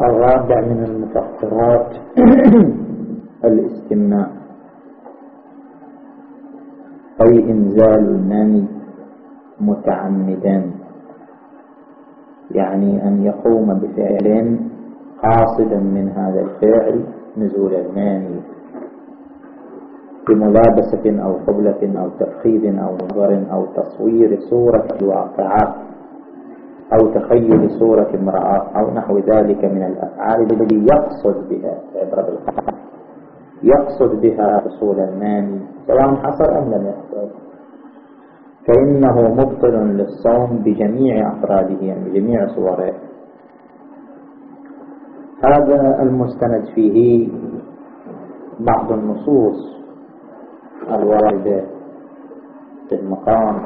الرابع من المفطرات الاستمناء أي إنزال المني متعمدا. يعني أن يقوم بفعل قاصدا من هذا الفعل نزول الماني بملابسة أو قبلة أو تفخيذ أو نظر أو تصوير صورة الواقعات أو تخيل صورة امرأة أو نحو ذلك من الأفعال التي يقصد بها. عبر بالقصد يقصد بها حصول الماني سواء حصل أم لم يحصل؟ فإنه مبطل للصوم بجميع أفراده يعني بجميع صوره. هذا المستند فيه بعض النصوص الواردة في المقام.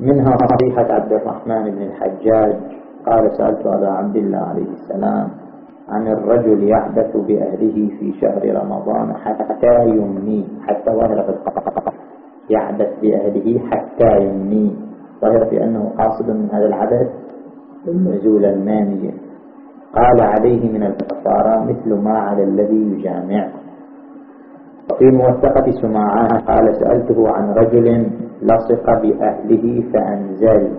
منها صحيحة عبد الرحمن بن الحجاج قال سألت على عبد الله عليه السلام عن الرجل يحدث بأهله في شهر رمضان حتى يمني حتى ظهر في يحدث بأهله حتى يمني. ظهر في أنه قاصد من هذا العدد نزول المانية قال عليه من الكفارة مثل ما على الذي يجامع. وفي موثقة سماعان قال سألته عن رجل لصق بأهله فأنزل.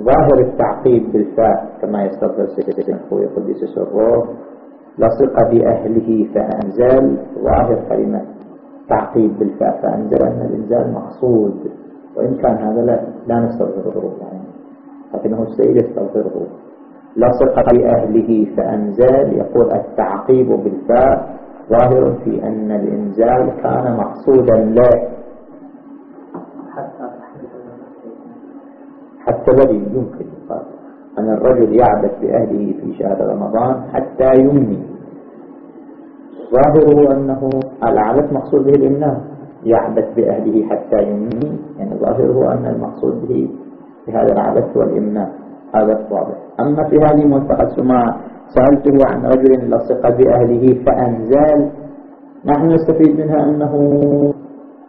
ظاهر التعقيب بالفاء كما يستطيع سيدنا أخوي قدس سره لصق بأهله فأنزل ظاهر كلمة تعقيب بالفاء فأنزل أن الإنزال مقصود وإن كان هذا لا, لا نستغفره يعني. لكنه سيستغفره لصق بأهله فأنزل يقول التعقيب بالفاء ظاهر في أن الإنزال كان مقصودا له. حتى الذي يمكن يقال أن الرجل يعبث بأهله في شهر رمضان حتى يمني. ظاهره أنه العبث مقصود به الإمناء يعبث بأهله حتى يمني. يعني ظاهره أن المقصود به في هذا العبث والإمناء. هذا واضح أما في هذه منطقة سماع سألته عن رجل لصق بأهله فأنزال نحن نستفيد منها أنه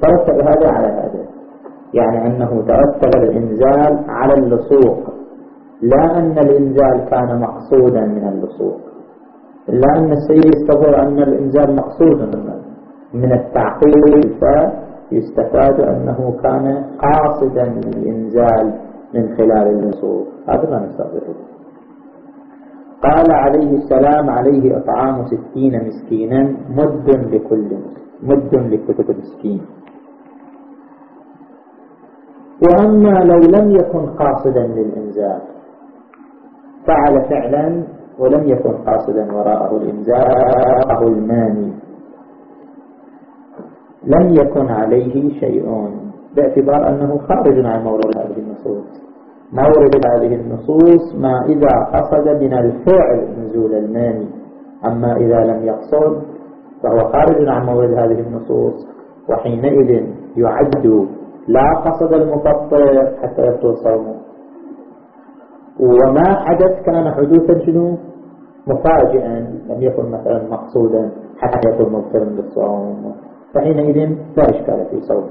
ترتب هذا على هذا. يعني أنه ترتب الإنزال على اللصوق لا أن الإنزال كان مقصودا من اللصوق. إلا أن السيد يستظهر أن الإنزال مقصودا من التعقيل فيستفاد أنه كان قاصدا للإنزال من خلال اللصوق. هذا ما نستظهره قال عليه السلام عليه إطعام ستين مسكينا مد لكل مد لكل مسكين. وأما لو لم يكن قاصدا للإنزال فعل فعلا ولم يكن قاصدا وراءه الإنزال الماني. لم يكن عليه شيء. باعتبار أنه خارج عن مورد هذه النصوص. مورد هذه النصوص ما إذا قصد من الفعل نزول الماني. أما إذا لم يقصد فهو خارج عن مورد هذه النصوص وحينئذ يعد لا قصد المفطر حتى يبطل صومه. وما حدث كان حدوثا شنو؟ مفاجئا لم يكن مثلا مقصودا حتى يكون مبطلا بالصوم. فحينئذ لا إشكال في صومه.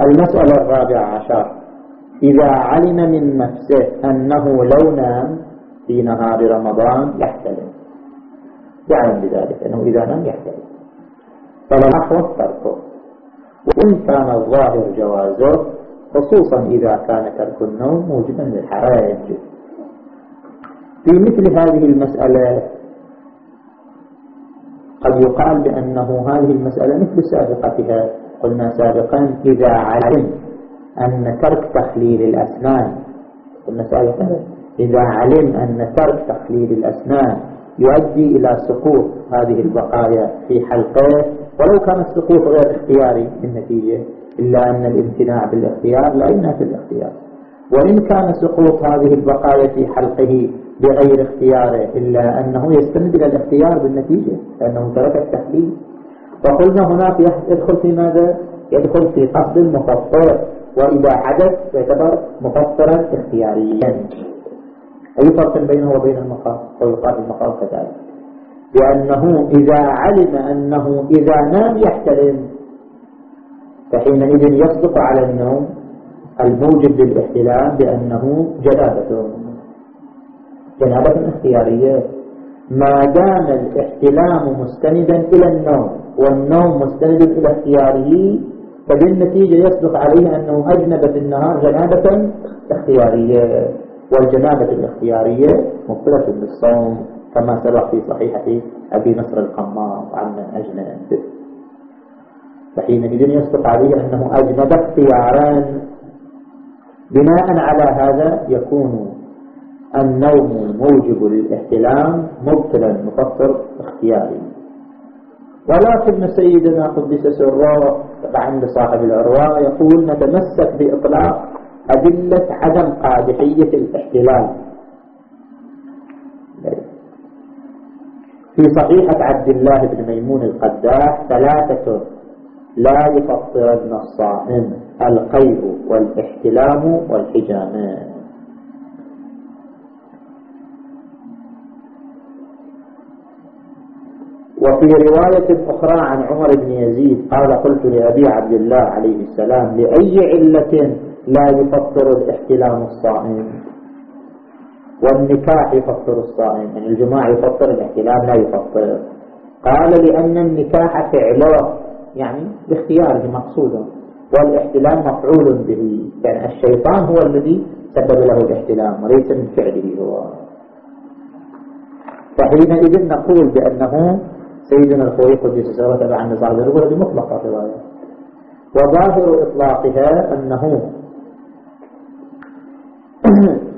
المسألة الرابعة عشر. إذا علم من نفسه أنه لو نام في نهار رمضان يحتلم. يعلم بذلك أنه إذا نام يحتلم فلا أحوط تركه وإن كان الظاهر جوازه خصوصا إذا كان ترك النوم موجبا للحرج في مثل هذه المسألة قد يقال بأنه هذه المسألة مثل سابقتها. قلنا سابقا إذا علم أن ترك تخليل الأسنان قلنا سابقا إذا علم أن ترك تخليل الأسنان يؤدي إلى سقوط هذه البقايا في حلقة. ولو كان السقوط غير اختياري بالنتيجة إلا أن الامتناع بالاختيار لا ينافي الاختيار. وإن كان سقوط هذه البقايا في حلقه بغير اختياره إلا أنه يستند إلى الاختيار بالنتيجة لأنه ترك التحليل. فقلنا هناك يدخل في ماذا؟ يدخل في قصد المفطر وإذا حدث يعتبر مفطرا اختياريا. أي فرق بينه وبين المقام؟ ويقال المقام كذلك. لأنه إذا علم أنه إذا نام يحتلم فحينئذ يصدق على النوم الموجب للاحتلام بأنه جنابة. جنابة اختيارية. ما دام الاحتلام مستندا إلى النوم والنوم مستند إلى اختياره فبالنتيجة يصدق عليه أنه أجنب في النهار جنابة اختيارية. والجنابة الاختيارية مبطلة بالصوم كما سبق في صحيحة أبي نصر القمار عن من أجنب فحينئذ يصدق عليه أنه أجنب اختيارا بناء على هذا يكون النوم الموجب للاحتلام مبطلا مفطر اختياري. ولكن سيدنا قدس سره عند صاحب العروة يقول نتمسك بإطلاق أدلة عدم قادحية الاحتلال. في صحيحة عبد الله بن ميمون القداح ثلاثة لا يفطرن الصائم القيء والاحتلام والحجامان وفي رواية أخرى عن عمر بن يزيد قال قلت لأبي عبد الله عليه السلام لأي علة لا يفطر الاحتلام الصائم. والنكاح يفطر الصائم. يعني الجماع يفطر الاحتلام لا يفطر. قال لأن النكاح فعله يعني باختياره مقصودا والاحتلام مفعول به. يعني الشيطان هو الذي سبب له الاحتلام وليس من فعله هو. فحينئذ نقول بأنه سيدنا الخوي قدس سره تبع النزاع الرواية هذه مطلقة الرواية وظاهر إطلاقها أنه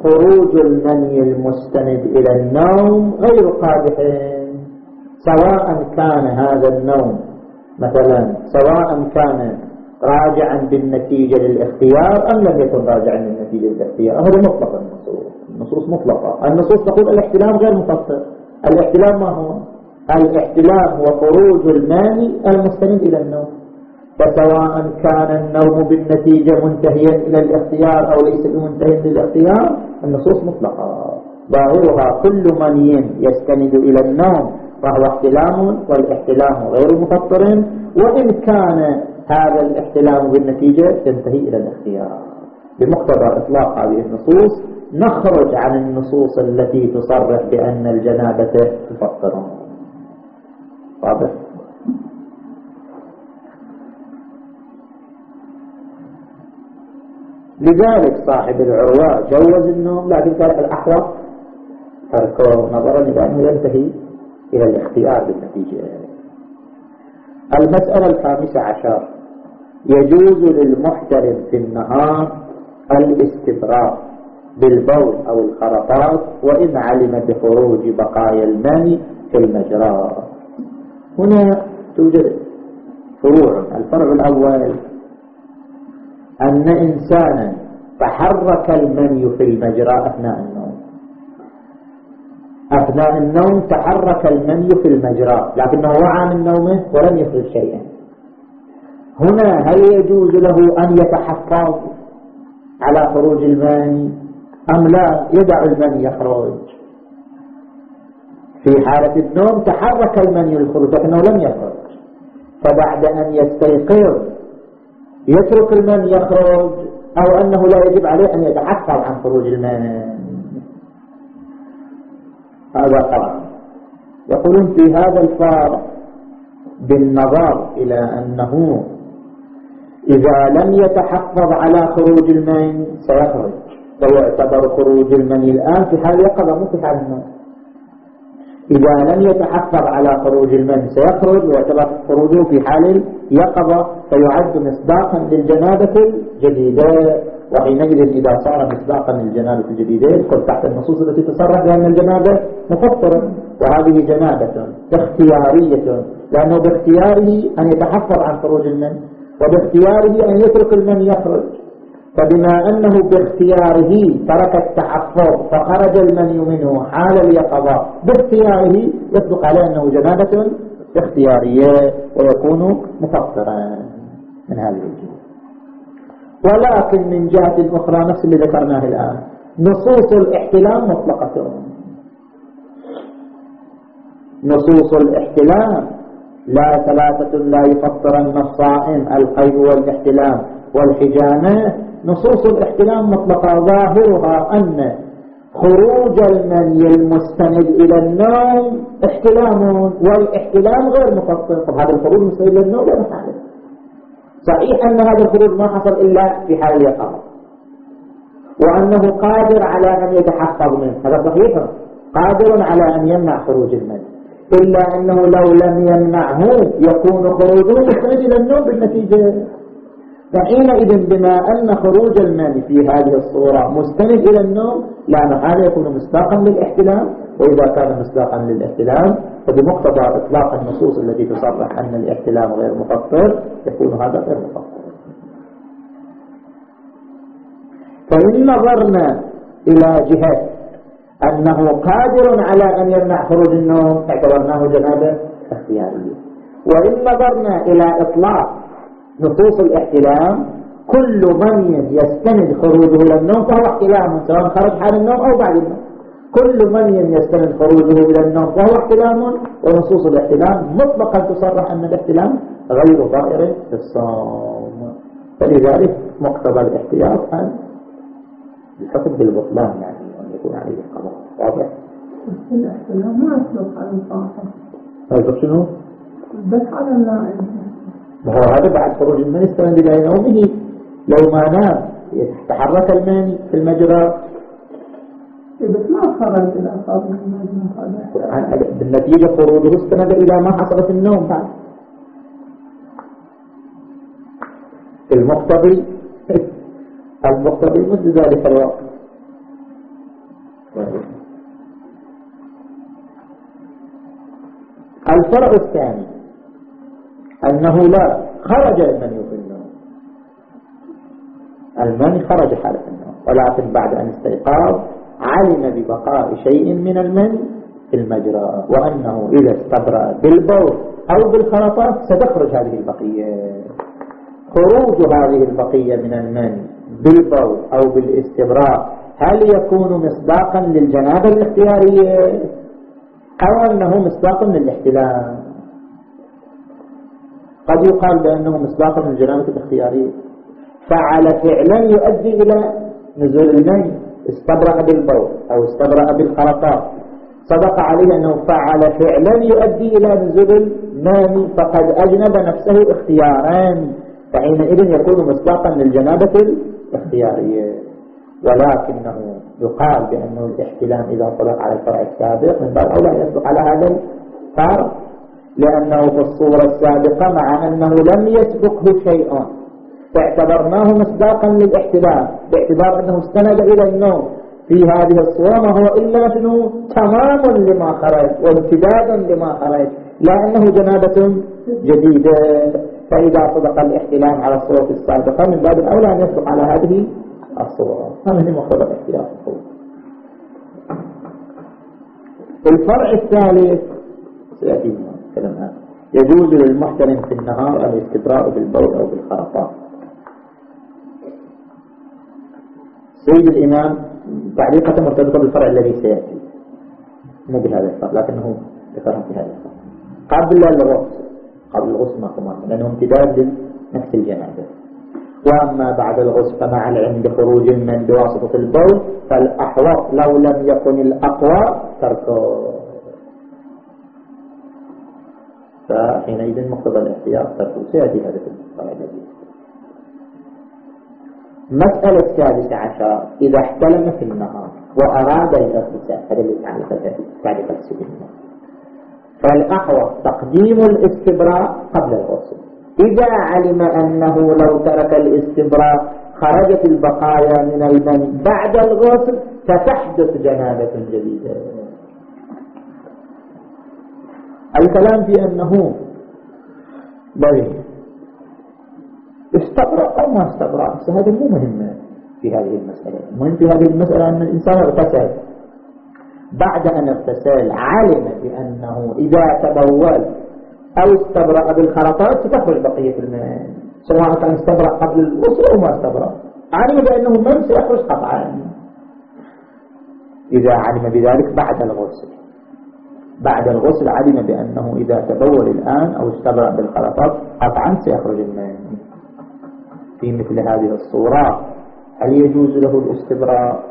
خروج المني المستند إلى النوم غير قادح. سواء كان هذا النوم مثلا سواء كان راجعا بالنتيجة للاختيار أم لم يكن راجعا بالنتيجة للاختيار. هذا مطلق النصوص النصوص مطلقة. النصوص تقول الاحتلام غير مفصل الاحتلام ما هو؟ الاحتلام هو خروج الماني المستند إلى النوم. فسواء كان النوم بالنتيجة منتهيا إلى الاختيار أو ليس بمنتهي للاختيار النصوص مطلقة. ظاهرها كل مني يستند إلى النوم فهو احتلام والاحتلام غير مفطر وإن كان هذا الاحتلام بالنتيجة ينتهي إلى الاختيار. بمقتضى إطلاق هذه النصوص نخرج عن النصوص التي تصرح بأن الجنابة تفطر. واضح؟ لذلك صاحب العروة جوز النوم لكن كان الأحوط تركه نظرا إلى أنه ينتهي إلى الاختيار بالنتيجة. المسألة الخامسة عشر. يجوز للمحترم في النهار الاستبراء بالبول أو الخرطات وإن علم بخروج بقايا الماء في المجرى. هنا توجد فروع. الفرع الأول أن إنسانا تحرك المني في المجرى أثناء النوم. أثناء النوم تحرك المني في المجرى لكنه وعى من نومه ولم يخرج شيئا. هنا هل يجوز له أن يتحفظ على خروج المني؟ أم لا؟ يدع المني يخرج. في حالة النوم تحرك المني للخروج لكنه لم يخرج. فبعد أن يستيقظ يترك المني يخرج. أو أنه لا يجب عليه أن يتحفظ عن خروج المني هذا قرار. يقولون في هذا الفارق بالنظر إلى أنه إذا لم يتحفظ على خروج المني سيخرج. فيعتبر خروج المني الآن في حال يقظة مو في حال النوم إذا لم يتحفظ على خروج المن سيخرج ويعتبر خروجه في حال يقظة فيعد مصداقا للجنابة الجديدة. وحينئذ إذا صار مصداقا للجنابة الجديدة يدخل تحت النصوص التي تصرح بأن الجنابة مفطرة وهذه جنابة اختيارية لأنه باختياره أن يتحفظ عن خروج المن وباختياره أن يترك المن يخرج. فبما أنه باختياره ترك التحفظ فخرج المني منه حال اليقظة. باختياره يصدق عليه أنه جنابة اختيارية ويكون مفطرا. من هذه الجهة ولكن من جهة أخرى نفس اللي ذكرناه الآن. نصوص الاحتلام مطلقة. نصوص الاحتلام لا ثلاثة لا يفطرن الصائم القيد والاحتلام والحجامة نصوص الاحتلام مطلقة ظاهرها أن خروج المني المستند إلى النوم احتلام والاحتلام غير مفطر طب هذا الخروج المستند إلى النوم لا نحن صحيح أن هذا الخروج ما حصل إلا في حال اليقظة. وأنه قادر على أن يتحفظ منه. هذا صحيح. قادر على أن يمنع خروج المني. إلا أنه لو لم يمنعه يكون خروجه مستند إلى النوم بالنتيجة. فحينئذ بما أن خروج المني في هذه الصورة مستند إلى النوم لا محال يكون مصداقا للاحتلام وإذا كان مصداقا للاحتلام فبمقتضى إطلاق النصوص التي تصرح أن الاحتلام غير مفطر يكون هذا غير مفطر فإن نظرنا إلى جهة أنه قادر على أن يمنع خروج النوم اعتبرناه جنابة اختيارية. وإن نظرنا إلى إطلاق نصوص الاحتلام كل من يستند خروجه إلى النوم فهو احتلام سواء خرج حال النوم أو بعد النوم كل من يستند خروجه إلى النوم فهو احتلام ونصوص الاحتلام مطلقا تصرح أن الاحتلام غير ظاهر في الصوم فلذلك مقتضى الاحتياط أن الحكم بالبطلان يعني أن يكون عليه القضاء واضح؟ الاحتلام ما يصدق على طيب شنو؟ بس على النائم وهو هذا بعد خروج المني استند إلى نومه. لو ما نام يتحرك الماني في المجرى. بس ما خرج إلى أصاب المجرى بالنتيجة خروجه استند إلى ما حصل في النوم. بعد. المقتضي المقتضي مثل ذلك الوقت. الفرع الثاني. أنه لا خرج في النوم. المني خرج حالة النوم ولكن بعد أن استيقاظ علم ببقاء شيء من المني في المجرى وأنه إذا استبرأ بالبول أو بالخلطات ستخرج هذه البقية. خروج هذه البقية من المني بالبول أو بالاستبراء هل يكون مصداقا للجنابة الاختيارية؟ أو أنه مصداق للاحتلال؟ قد يقال بأنه مصداق من الجنابة الاختيارية فعل فعلا يؤدي إلى نزول الماء. استبرأ بالبول أو استبرأ بالخرطات صدق عليه أنه فعل فعلا يؤدي إلى نزول الماء. فقد أجنب نفسه اختياران. فحينئذ يكون مصداقا للجنابة الاختيارية. ولكنه يقال بأنه الاحتلام إذا صدق على الفرع السابق من باب أولى يصدق على هذا الفرع. لأنه في الصورة السابقة مع أنه لم يسبقه شيء فاعتبرناه مصداقا للاحتلال باعتبار أنه استند إلى النوم. في هذه الصورة ما هو إلا شنو تمام لما خرج وامتداد لما خرج. لا أنه جنابة جديدة. فإذا صدق الاحتلال على الصورة السابقة من باب الأولى أن يصدق على هذه الصورة. هذا هو مقتضى الاحتلال. الفرع الثالث سيأتي كلام يجوز للمحترم في النهار الاستبراء بالبول أو بالخرطات سيد الإمام تعليقة مرتبطة بالفرع الذي سيأتي. مو بهذا الفرع لكنه ذكرها في هذا الفرع. قبل الغسل قبل الغسل ما كمان لأنه امتداد لنفس الجنازة. وأما بعد الغسل فمع العلم بخروج من بواسطة البول فالأحوط لو لم يكن الأقوى تركه. فحينئذ مقتضى الاحتياط تركه سيأتي هذا في القاعدة مسألة السادسة عشر إذا احتلم في النهار وأراد الاغتسال هذا اللي تعرف السبيل فالأحوط تقديم الاستبراء قبل الغسل. إذا علم أنه لو ترك الاستبراء خرجت البقايا من المن بعد الغسل فتحدث جنابة جديدة. الكلام في أنه استبرأ أو ما استبرأ بس هذا مو مهم في هذه المسألة. المهم في هذه المسألة أن الإنسان اغتسل. بعد أن اغتسل علم بأنه إذا تبول أو استبرأ بالخرطات ستخرج بقية الماء. سواء كان استبرأ قبل الغسل أو ما استبرأ. علم بأنه من سيخرج قطعا. إذا علم بذلك بعد الغسل. بعد الغسل علم بأنه إذا تبول الآن أو استبرأ بالخلطات قطعا سيخرج الماء. في مثل هذه الصورة هل يجوز له الاستبراء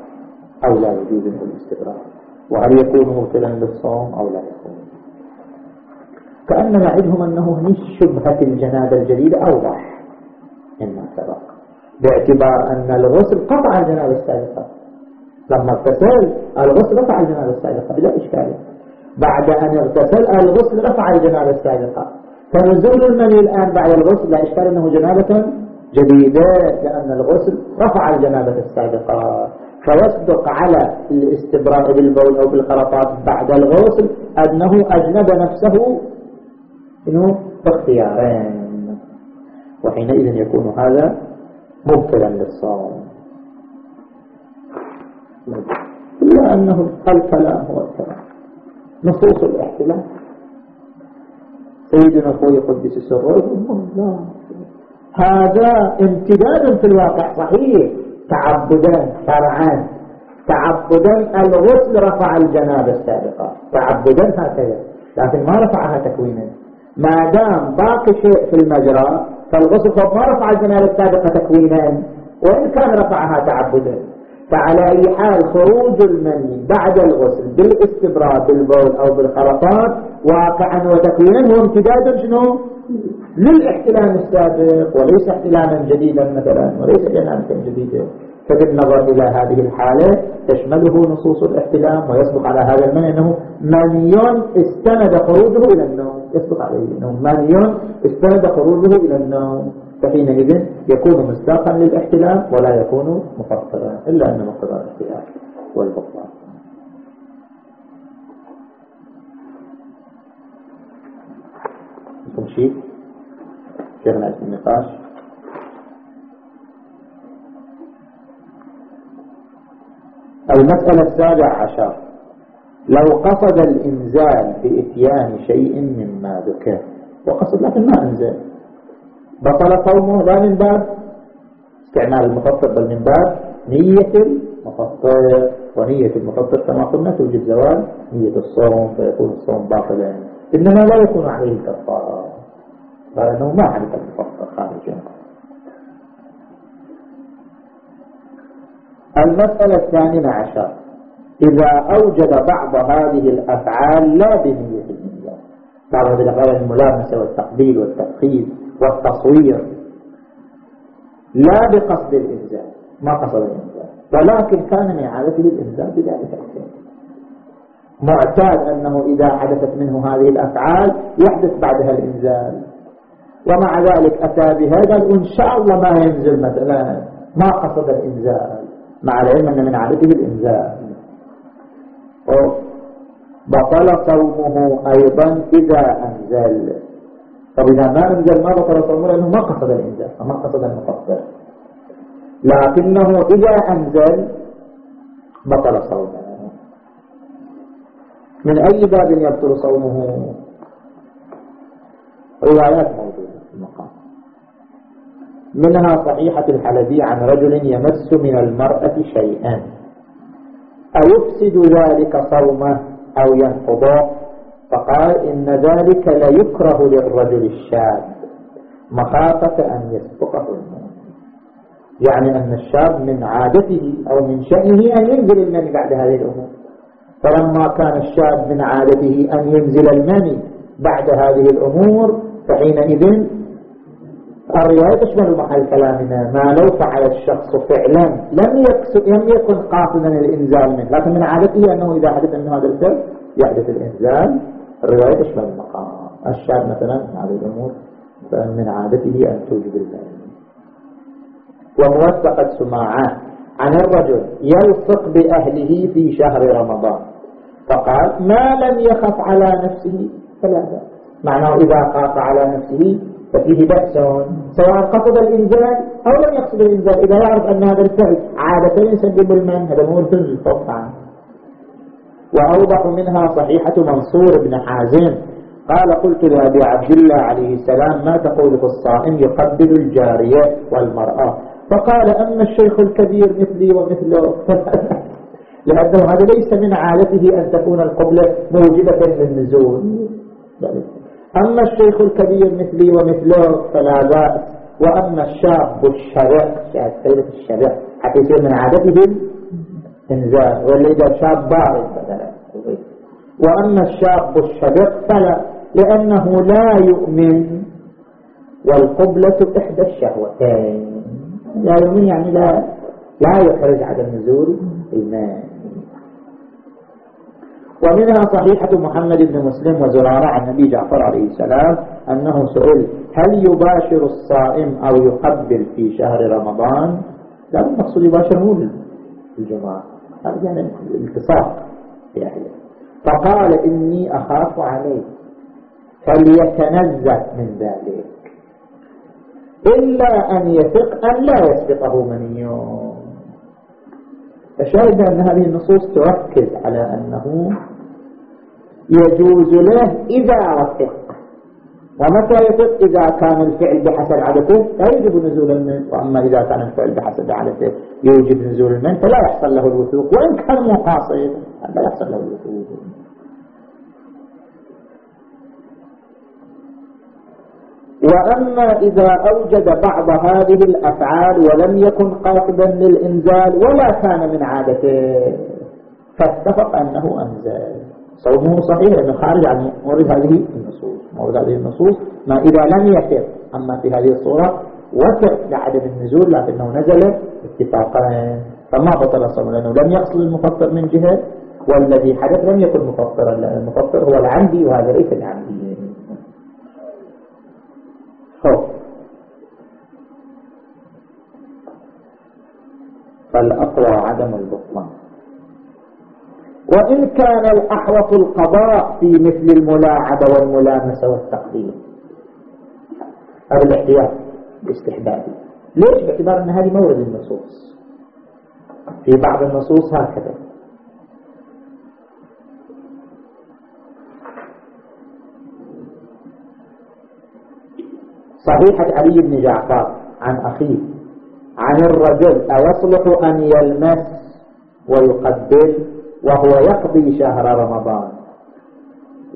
أو لا يجوز له الاستبراء؟ وهل يكون مبتلا للصوم أو لا يكون؟ كأن نعدهم أنه هني شبهة الجنابة الجديدة أوضح مما سبق باعتبار أن الغسل قطع الجنابة السابقة. لما اغتسل الغسل رفع الجنابة السابقة بلا إشكال. بعد أن اغتسل الغسل رفع الجنابة السابقة. فنزول المني الآن بعد الغسل لا إشكال أنه جنابة جديدة لأن الغسل رفع الجنابة السابقة. فيصدق على الاستبراء بالبول أو بالخلطات بعد الغسل أنه أجنب نفسه إنه باختيارين. وحينئذ يكون هذا مبتلا للصوم. إلا أنه الكلام هو الكلام نصوص الاحتلال سيدنا أخوي قدس لا. هذا امتداد في الواقع صحيح. تعبدا شرعا تعبدا الغسل رفع الجنابة السابقة. تعبدا هكذا لكن ما رفعها تكوينا. ما دام باقي شيء في المجرى فالغسل ما رفع الجنابة السابقة تكوينا. وإن كان رفعها تعبدا. فعلى أي حال خروج المني بعد الغسل بالاستبراء بالبول أو بالخرطات واقعا وتكوينا هو امتداد شنو؟ للاحتلام السابق وليس احتلاما جديدا مثلا وليس جنابة جديدة فبالنظر إلى هذه الحالة تشمله نصوص الاحتلام ويصدق على هذا المني أنه مني استند خروجه إلى النوم. يصدق عليه أنه مني استند خروجه إلى النوم. فحينئذ يكون مصداقا للاحتلام ولا يكون مفطرا إلا أن مقتضى الاحتلام والبطلان شيء؟ شيخنا النقاش؟ المسألة السابعة عشر. لو قصد الإنزال بإتيان شيء مما ذكر وقصد لكن ما أنزل. بطل صومه لا من باب استعمال المفطر بل من باب نية المفطر ونية المفطر كما قلنا توجد زوال. نية الصوم فيكون الصوم باطلا. إنما لا يكون عليه كفارة. لأنه ما عرف المفطر خارجا المسألة الثامنة عشر. إذا أوجد بعض هذه الأفعال لا بنية الإنزال بعض هذه الأفعال الملامسة والتقبيل والتفخيذ والتصوير لا بقصد الإنزال ما قصد الإنزال ولكن كان من عادته الإنزال بذلك الشيء معتاد أنه إذا حدثت منه هذه الأفعال يحدث بعدها الإنزال. ومع ذلك أتى بها قال إن شاء الله ما ينزل مثلا ما قصد الإنزال مع العلم أن من عادته الإنزال. بطل صومه أيضا إذا أنزل. طب إذا ما أنزل ما بطل صومه لأنه ما قصد الإنزال فما قصد المفطر لكنه إذا أنزل بطل صومه. من أي باب يبطل صومه؟ روايات موجودة في المقام. منها صحيحة الحلبي عن رجل يمس من المرأة شيئا. أيفسد ذلك صومه أو ينقضه؟ فقال إن ذلك ليكره للرجل الشاب مخافة أن يسبقه الموت. يعني أن الشاب من عادته أو من شأنه أن ينزل المني بعد هذه الأمور. فلما كان الشاب من عادته أن ينزل المني بعد هذه الأمور فحينئذ الرواية تشمل محل كلامنا. ما لو فعل الشخص فعلا لم لم يكن قاصدا الإنزال منه. لكن من عادته أنه إذا حدث أنه هذا الفعل يحدث الإنزال. الرواية تشمل المقام الشاب مثلا من هذه الأمور من عادته أن توجد المال وموثقة سماعات عن الرجل يلصق بأهله في شهر رمضان. فقال ما لم يخف على نفسه فلا بأس. معناه إذا خاف على نفسه ففيه بأس. سواء قصد الإنزال أو لم يقصد الإنزال. إذا يعرف أن هذا الفعل عادة يسبب المن هذا مو الفوق عنه. وأوضح منها صحيحة منصور بن حازم. قال قلت لأبي عبد الله عليه السلام ما تقول في الصائم يقبل الجارية والمرأة؟ فقال أما الشيخ الكبير مثلي ومثله. لأنه هذا ليس من عادته أن تكون القبلة موجبة للنزول. أما الشيخ الكبير مثلي ومثله فلا بأس. وأما الشاب الشرع سيدة الشرع حتى يصير من عادته انزال ولا إذا شاب بارد مثلا. وأما الشاب الشبق فلا لأنه لا يؤمن. والقبلة إحدى الشهوتين. لا يؤمن يعني لا لا يخرج عدم نزول الماء. ومنها صحيحة محمد بن مسلم وزرارة عن النبي جعفر عليه السلام أنه سئل هل يباشر الصائم أو يقبل في شهر رمضان؟ لا المقصود يباشر مو الجماعة هذا يعني في أهله فقال إني أخاف عليه فليتنزه من ذلك. إلا أن يثق أن لا يسبقه منيون فشاهد أن هذه النصوص تركز على أنه يجوز له إذا وثق ومتى يثق؟ إذا كان الفعل بحسب عادته. لا يجب نزول المن وأما إذا كان الفعل بحسب عادته. يوجب نزول المن فلا يحصل له الوثوق. وإن كان مقاصد لا يحصل له الوثوق. وأما إذا أوجد بعض هذه الأفعال ولم يكن قاصدا للإنزال ولا كان من عادته فاتفق أنه أنزل. صومه صحيح لأنه خارج عن مورد هذه النصوص. مورد هذه النصوص ما إذا لم يثق أما في هذه الصورة وثق لعدم النزول لكنه نزل اتفاقا. فما بطل صومه لأنه لم يقصد المفطر من جهة والذي حدث لم يكن مفطرا لأن المفطر هو العمدي وهذا ليس العمدي خوف فالأقوى عدم البطلان. وإن كان الأحوط القضاء في مثل الملاعبة والملامسة والتقديم. أو الاحتياط. الاستحبابي ليش؟ باعتبار أن هذه مورد النصوص. في بعض النصوص هكذا. صحيحة علي بن جعفر عن أخيه عن الرجل أيصلح أن يلمس ويقبل وهو يقضي شهر رمضان؟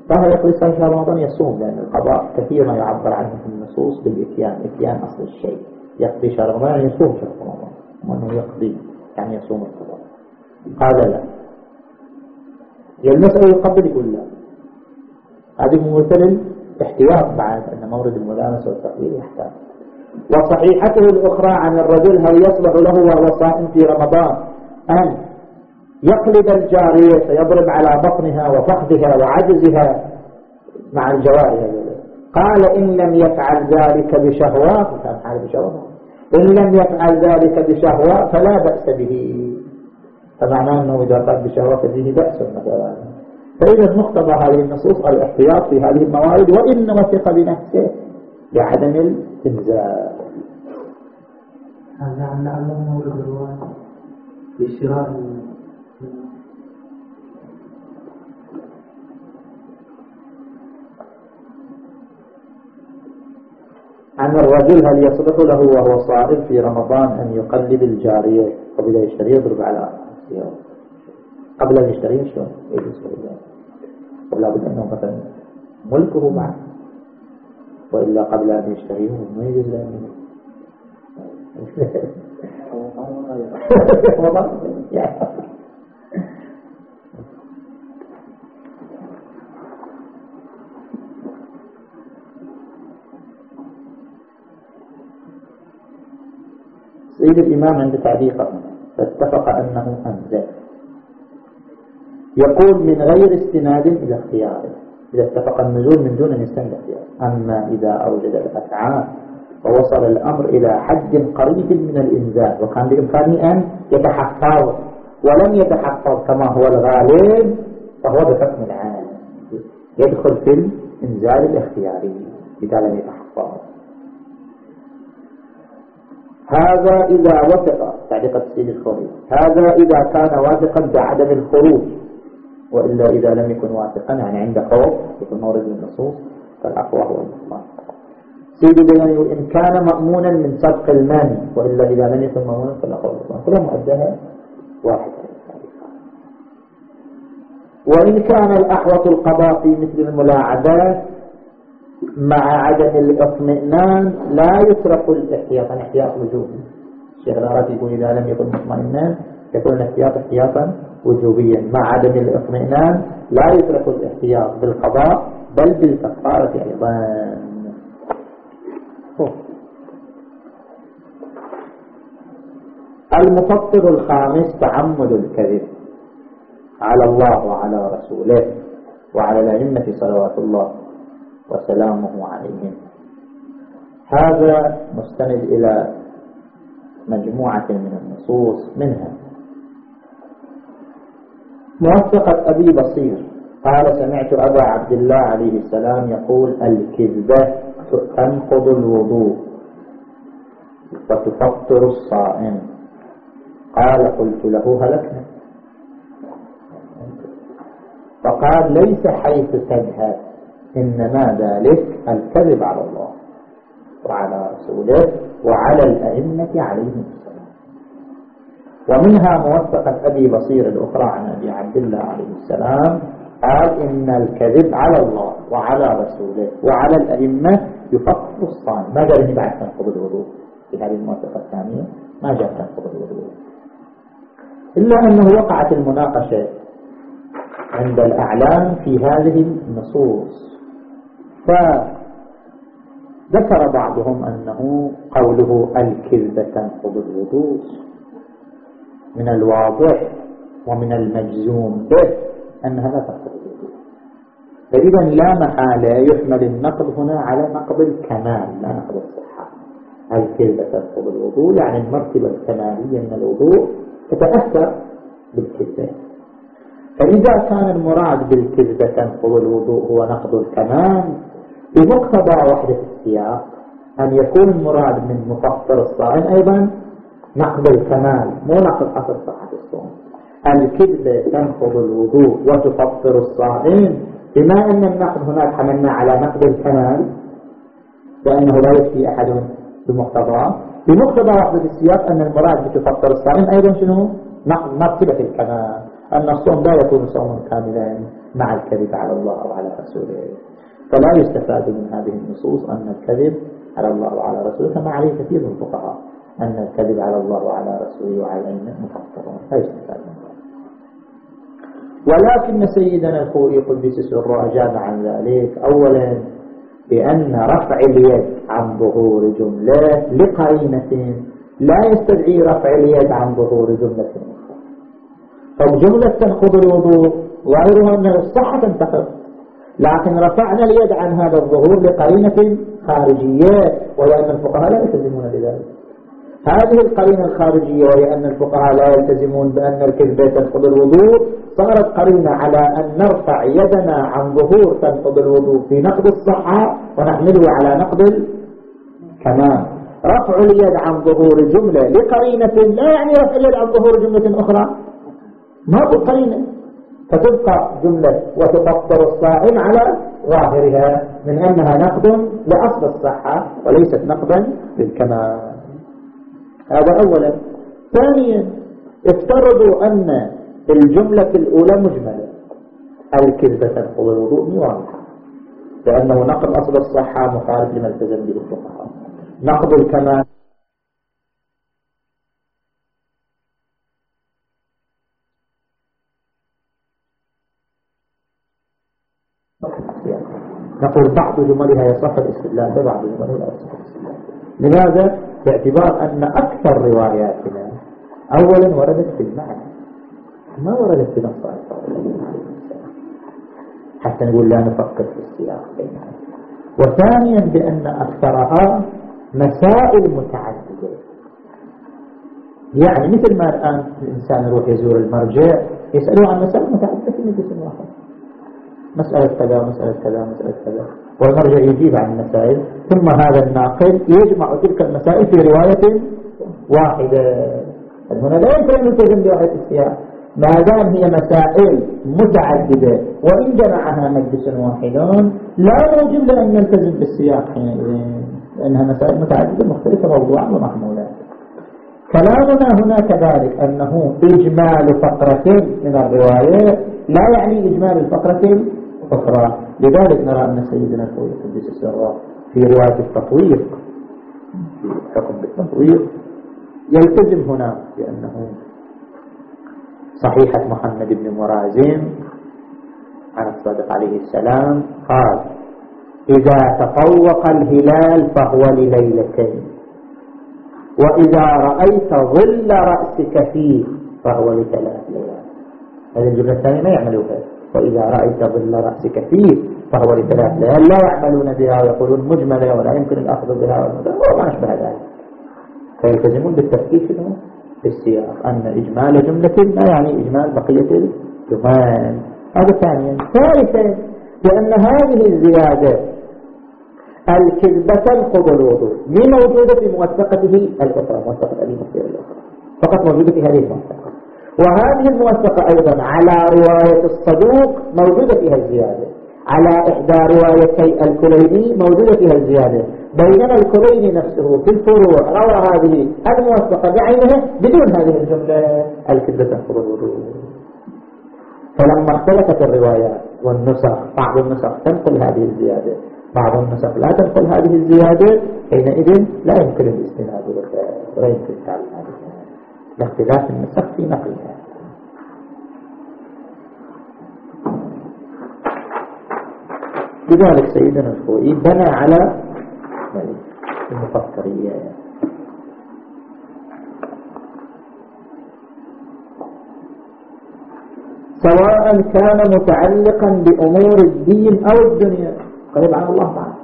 فهو يقضي شهر رمضان يصوم لأن القضاء كثيرا يعبر عنه في النصوص بالإتيان إتيان أصل الشيء. يقضي شهر رمضان يعني يصوم شهر رمضان. وأنه يقضي يعني يصوم القضاء قال لا. يلمس أو يقبل يقول لا. هذه مثل احتياط بعد أن مورد الملامسة والتقليل يحتاج. وصحيحته الأخرى عن الرجل هل يصلح له وهو صائم في رمضان أن يقلب الجارية فيضرب على بطنها وفخذها وعجزها مع الجوارح. قال إن لم يفعل ذلك بشهوات حال بشهوات؟ إن لم يفعل ذلك بشهوة فلا بأس به. فمعناه أنه إذا قال بشهوة فيه بأس مثلا. فإذا مقتضى هذه النصوص الإحتياط في هذه الموارد وإن وثق بنفسه بعدم الإنزال هذا عن لعله مورد لشراء عن الرجل هل يصلح له وهو صائم في رمضان أن يقلب الجارية قبل يشتري يضرب على قبل أن يشتريه شلون يجوز ولا بد أنه مثلا ملكه معه. وإلا قبل أن يشتريه ما يجوز له. سيد الإمام عند تعليقه. فاتفق أنه أنزل. يقول من غير استناد إلى اختياره. إذا اتفق النزول من دون أن يستند اختياره. أما إذا أوجد الأفعال ووصل الأمر إلى حد قريب من الإنزال وكان بإمكانه أن يتحفظ ولم يتحفظ كما هو الغالب فهو بحكم العام يدخل في الإنزال الاختياري إذا لم يتحفظ هذا إذا وثق تعليق السيد الخوري هذا إذا كان واثقا بعدم الخروج. وإلا إذا لم يكن واثقا يعني عنده خوف يكون مورد النصوص فالأقوى هو البطلان سيد بن إن كان مأمونا من سبق المال وإلا إذا لم يكن مأمونا فالأقوى البطلان كلها مؤدها واحد. وإن كان الأحوط القضاء في مثل الملاعبات مع عدم الاطمئنان لا يترك الاحتياط احتياط وجوبي الشيخ العربي يقول إذا لم يكن مطمئنا يكون الاحتياط احتياطا وجوبيا. مع عدم الاطمئنان لا يترك الاحتياط بالقضاء بل بالكفارة أيضا. المفطر الخامس تعمد الكذب على الله وعلى رسوله وعلى الأئمة صلوات الله وسلامه عليهم. هذا مستند إلى مجموعة من النصوص منها. موثقة أبي بصير. قال سمعت أبا عبد الله عليه السلام يقول الكذبة تنقض الوضوء وتفطر الصائم. قال قلت له هلكنا. فقال ليس حيث تذهب. إنما ذلك الكذب على الله وعلى رسوله وعلى الأئمة عليهم السلام. ومنها موثقة أبي بصير الأخرى عن أبي عبد الله عليه السلام قال إن الكذب على الله وعلى رسوله وعلى الأئمة يفقر الصائم ما قال بعد تنقض الوضوء؟ في هذه الموثقة الثانية ما جاء تنقض الوضوء. إلا أنه وقعت المناقشة عند الأعلام في هذه النصوص. فذكر بعضهم أنه قوله الكذبة تنقض الوضوء من الواضح ومن المجزوم به أنها لا تنقض الوضوء فإذا لا محالة يحمل النقض هنا على نقض الكمال لا نقض الصحة. الكذبة تنقض الوضوء يعني المرتبة الكمالية من الوضوء تتأثر بالكذبة فإذا كان المراد بالكذبة تنقض الوضوء هو نقض الكمال بمقتضى وحدة السياق أن يكون المراد من مفطر الصائم أيضا نقض الكمال مو نقض أصل صحة الصوم. الكذبة تنقض الوضوء وتفطر الصائم بما أن النقض هناك حملنا على نقض الكمال وأنه لا يكفي أحد بمقتضى. بمقتضى وحدة السياق أن المراد بتفطر الصائم أيضا شنو؟ مرتبة الكمال. أن الصوم لا يكون صوما كاملا مع الكذب على الله أو على رسوله. فلا يستفاد من هذه النصوص أن الكذب على الله وعلى رسوله كما عليه كثير من الفقهاء أن الكذب على الله وعلى رسوله وعلى الأئمة مفطرون لا يستفاد من ذلك. ولكن سيدنا الخوئي قدس سره أجاب عن ذلك أولا بأن رفع اليد عن ظهور جملة لقرينة لا يستدعي رفع اليد عن ظهور جملة أخرى. فجملة تنقض الوضوء ظاهرها أن الصحة تنتقض لكن رفعنا اليد عن هذا الظهور لقرينة خارجية وهي أن الفقهاء لا يلتزمون بذلك. هذه القرينة الخارجية وهي أن الفقهاء لا يلتزمون بأن الكذبة تنقض الوضوء. صارت قرينة على أن نرفع يدنا عن ظهور تنقض الوضوء في نقض الصحة ونحمله على نقض الكمال رفع اليد عن ظهور جملة لقرينة لا يعني رفع اليد عن ظهور جملة أخرى؟ ما قرينة؟ فتبقى جملة وتفطر الصائم على ظاهرها من أنها نقد لأصل الصحة وليست نقدا للكمال. هذا أولا. ثانيا افترضوا أن الجملة الأولى مجملة. الكذبة تنقض الوضوء واضحة لأنه نقد أصل الصحة مخالف لما التزم به الفقهاء. نقد الكمال نقول بعض جملها يصح الاستدلال ببعض جملها لا يصح الاستدلال. لماذا؟ باعتبار أن أكثر رواياتنا أولا وردت في المعنى. ما وردت في نص حتى نقول لا نفكر في السياق بينها وثانيا بأن أكثرها مسائل متعددة. يعني مثل ما الآن الإنسان يروح يزور المرجع يسألوه عن مسائل متعددة في مجلس واحد. مسألة كذا مسألة كذا مسألة كذا. والمرجع يجيب عن المسائل ثم هذا الناقل يجمع تلك المسائل في رواية واحدة. هنا لا يمكن أن يلتزم برواية السياق؟ ما دام هي مسائل متعددة وإن جمعها مجلس واحد لا يجب لأن يلتزم بالسياق حينئذ لأنها مسائل متعددة مختلفة موضوعا ومحمولا كلامنا هنا كذلك أنه إجمال فقرة من الرواية لا يعني إجمال الفقرة الأخرى لذلك نرى أن سيدنا الفوز قدس السراء في رواية التطويق في حكم بالتطويق يلتزم هنا بأنه صحيحة محمد بن مرازم عن الصادق عليه السلام قال إذا تطوق الهلال فهو لليلتين وإذا رأيت ظل رأسك فيه فهو لثلاث ليال. هذه الجملة الثانية ما يعملوها وإذا رأيت ظل رأسك فيه فهو لثلاث ليال لا يعملون بها ويقولون مجملة ولا يمكن الأخذ بها. وما أشبه ذلك. فيلتزمون بالتفكير في السياق أن إجمال جملة لا يعني إجمال بقية الجمال. هذا ثانيا. ثالثا لأن هذه الزيادة الكذبة تنقض الوضوء. من موجودة في موثقته الأخرى موثقة أبي مصير الأخرى. فقط موجودة في هذه الموثقة. وهذه الموثقة أيضا على رواية الصدوق موجودة فيها الزيادة على إحدى روايتي الكليني موجودة فيها الزيادة بينما الكليني نفسه في الفروع. روى هذه الموثقة بعينها بدون هذه الجملة. الكذبة تنقض الوضوء. فلما اختلفت الروايات والنسخ بعض النسخ تنقل هذه الزيادة. بعض النسخ لا تنقل هذه الزيادة. حينئذ لا يمكن الاستناد ولا يمكن تعلم. هذه لاختلاف النسخ في نقلها. لذلك سيدنا الخوئي بنى على المفكرية. سواء كان متعلقا بأمور الدين أو الدنيا. قريب عن الله تعالى.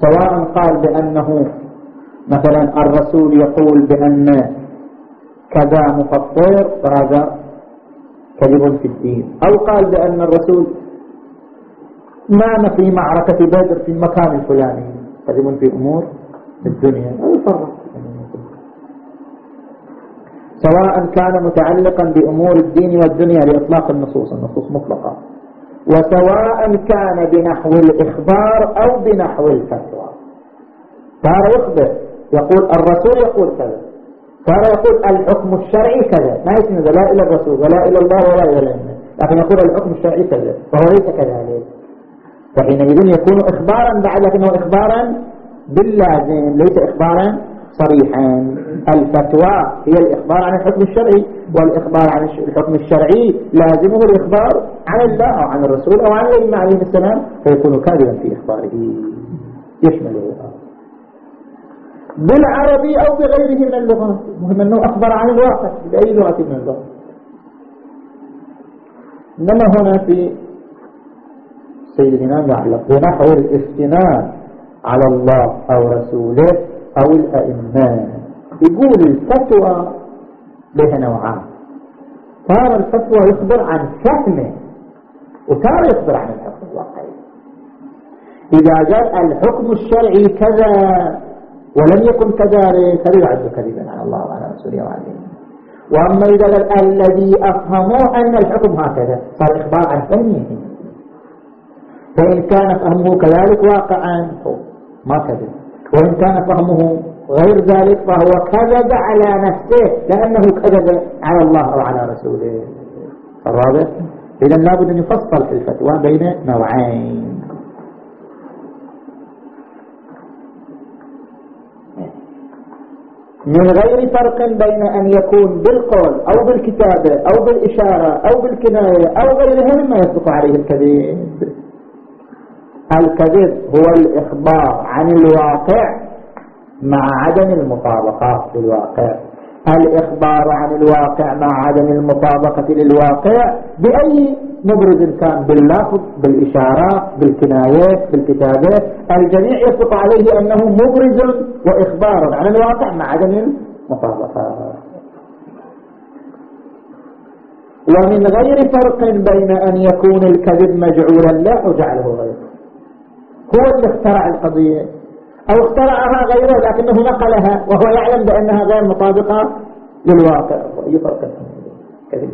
سواء قال بأنه مثلا الرسول يقول بأن كذا مفطر فهذا كذب في الدين. أو قال بأن الرسول نام في معركة بدر في المكان الفلاني. كذب في أمور الدنيا. أو يفرق سواء كان متعلقا بأمور الدين والدنيا لإطلاق النصوص النصوص مطلقة. وسواء كان بنحو الإخبار أو بنحو الفتوى. صار يخبر. يقول الرسول يقول كذا. صار يقول الحكم الشرعي كذا. ما يسند لا إلى الرسول ولا إلى الله ولا إلى الأمة لكن يقول الحكم الشرعي كذا فهو ليس كذلك. فحينئذ يكون إخبارا بعد لكنه إخبارا باللازم ليس إخبارا صريحا. الفتوى هي الإخبار عن الحكم الشرعي والإخبار عن الحكم الشرعي لازمه الإخبار عن الله أو عن الرسول أو عن الإمام عليه السلام فيكون كاذبا في إخباره. يشمله بالعربي أو بغيره من اللغات مهم أنه أخبر عن الواقع بأي لغة من اللغات. إنما هنا في سيد الإمام يعلق بنحو الاستناد على الله أو رسوله أو الأئمة. يقول الفتوى لها نوعان. تارة الفتوى يخبر عن فهمه وتارة يخبر عن الحكم الواقعي. إذا قال الحكم الشرعي كذا ولم يكن كذلك فلا يعد كذبا على الله وعلى رسوله وعلى وأما إذا الذي أفهموا أن الحكم هكذا صار إخبار عن فهمه فإن كان فهمه كذلك واقعا ما كذب. وإن كان فهمه غير ذلك فهو كذب على نفسه لأنه كذب على الله أو على رسوله. الرابع إذا لابد أن يفصل في الفتوى بين نوعين. من غير فرق بين أن يكون بالقول أو بالكتابة أو بالإشارة أو بالكناية أو غيرها مما يصدق عليه الكذب. الكذب هو الإخبار عن الواقع مع عدم المطابقة للواقع الإخبار عن الواقع مع عدم المطابقة للواقع بأي مبرز كان باللفظ بالإشارات بالكنايات بالكتابات. الجميع يصدق عليه أنه مبرز وإخبار عن الواقع مع عدم المطابقة ومن غير فرق بين أن يكون الكذب مجعولا لا وجعله غيره. هو اللي اخترع القضية أو اخترعها غيره لكنه نقلها وهو يعلم بأنها غير مطابقة للواقع. أي فرق كذب؟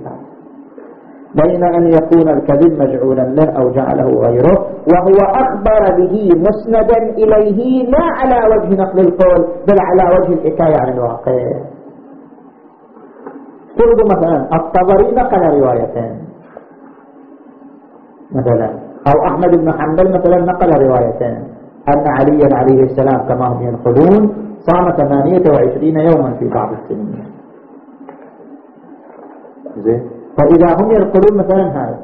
بين أن يكون الكذب مجعولا له أو جعله غيره وهو أخبر به مسندا إليه لا على وجه نقل القول بل على وجه الحكاية عن الواقع. فرض مثلا الطبري نقل روايتين مثلا أو أحمد بن حنبل مثلا نقل روايتين أن عليا عليه السلام كما هم ينقلون صام 28 يوما في بعض السنين. زين؟ فإذا هم ينقلون مثلا هذا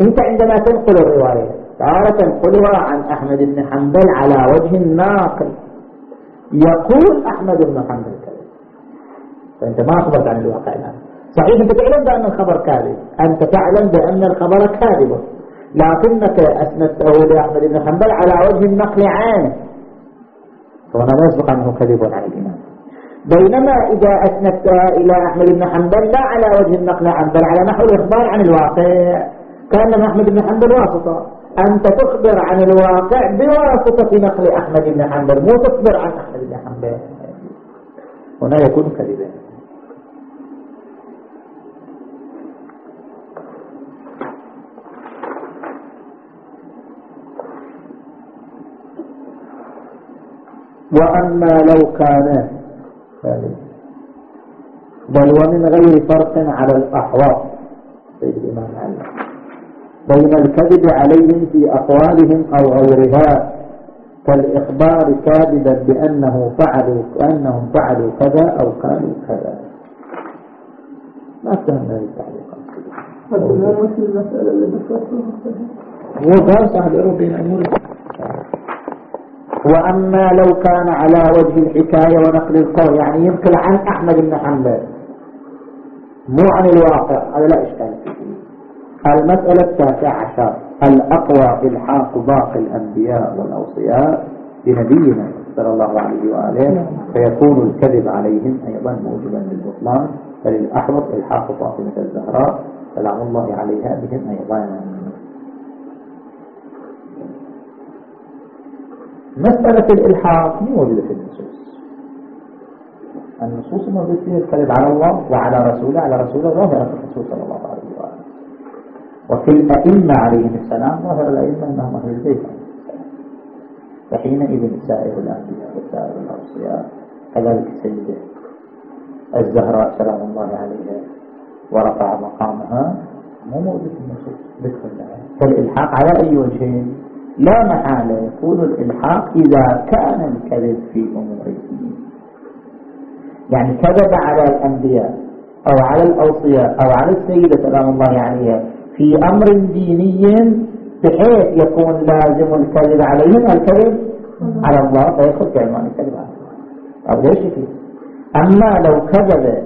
أنت عندما تنقل الرواية تارة تنقلها عن أحمد بن حنبل على وجه الناقل. يقول أحمد بن حنبل كذا. فأنت ما أخبرت عن الواقع الآن. صحيح أنت تعلم بأن الخبر كاذب. أنت تعلم بأن الخبر كاذب. لكنك أسندته لأحمد بن حنبل على وجه النقل عنه فهنا لا يسبق أنه كذب الإمام بينما إذا أسندتها إلى أحمد بن حنبل لا على وجه النقل عنه بل على نحو الإخبار عن الواقع. كأن أحمد بن حنبل واسطة. أنت تخبر عن الواقع بواسطة نقل أحمد بن حنبل مو تخبر عن أحمد بن حنبل. هنا يكون كذبا. وأما لو كان بل ومن غير فرق على الأحواض. سيد الإمام علي بين الكذب عليهم في أقوالهم أو غيرها كالإخبار كاذبا بأنه فعلوا كأنهم فعلوا كذا أو كانوا كذا. ما التعليقات مثل المسألة اللي هو قال صاحب بين أمور وأما لو كان على وجه الحكاية ونقل القول يعني ينقل عن أحمد بن حنبل. مو عن الواقع هذا لا إشكال. المسألة التاسعة عشر. الأقوى إلحاق باقي الأنبياء والأوصياء بنبينا صلى الله عليه وآله. فيكون الكذب عليهم أيضا موجبا للبطلان. فللأحوط إلحاق فاطمة الزهراء سلام الله عليها بهم أيضا. مسألة الإلحاق مو موجودة في النصوص. النصوص الموجود فيها الكذب على الله وعلى رسوله على رسوله ظاهرة الرسول صلى الله عليه وآله. وفي الأئمة عليهم السلام ظاهر الأئمة أنهم أهل البيت. فحينئذ سائر الأنبياء وسائر الأوصياء كذلك السيدة الزهراء سلام الله عليها ورفع مقامها مو موجود في النصوص. ذكر الله فالإلحاق على أي وجه؟ لا محالة يكون الإلحاق إذا كان الكذب في أمور يعني كذب على الأنبياء أو على الأوصياء أو على السيدة سلام الله عليها في أمر ديني بحيث يكون لازم الكذب عليهم الكذب على الله فيدخل في عنوان الكذب على الله. أو ليش فيه أما لو كذب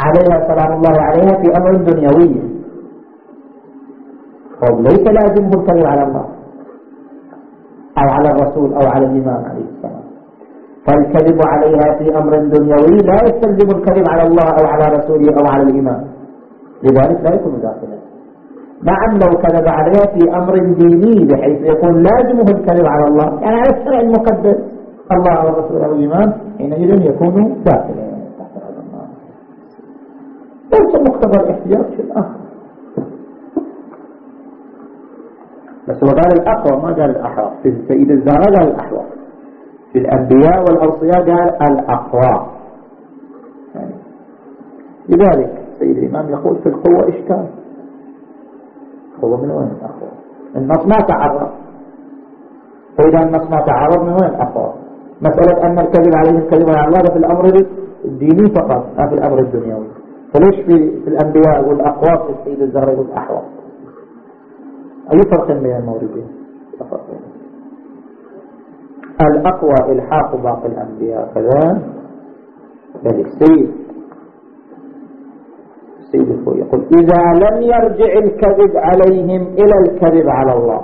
عليها سلام الله عليها في أمر دنيوي ليس لازمه الكذب على الله. أو على الرسول أو على الإمام عليه السلام. فالكذب عليها في أمر دنيوي لا يستلزم الكذب على الله أو على رسوله أو على الإمام. لذلك لا يكون داخلا. نعم لو كذب عليها في أمر ديني بحيث يكون لازمه الكذب على الله. يعني على الشرع المقدس. الله أو الرسول أو الإمام حينئذ يكون داخلا. تحت هذا النار ليس مقتضى الاحتياط في الآخر. بس هو قال الأقوى ما قال الأحوى. في سيد الزهراء قال الأحوى. في الأنبياء والأوصياء قال الأقوى. يعني لذلك سيد الإمام يقول في القوة إشكال. هو من وين الأقوى؟ النص ما تعرض. فإذا النص ما تعرض من وين الأقوى؟ مسألة أن الكذب عليه الكذب على الله في الأمر الديني فقط لا في الأمر الدنيوي. فليش في, الأنبياء والأقوى في السيد الزهراء أحوى أي فرق بين الموردين؟ الأقوى إلحاق باقي الأنبياء كذا. بل السيد. السيد يقول إذا لم يرجع الكذب عليهم إلى الكذب على الله.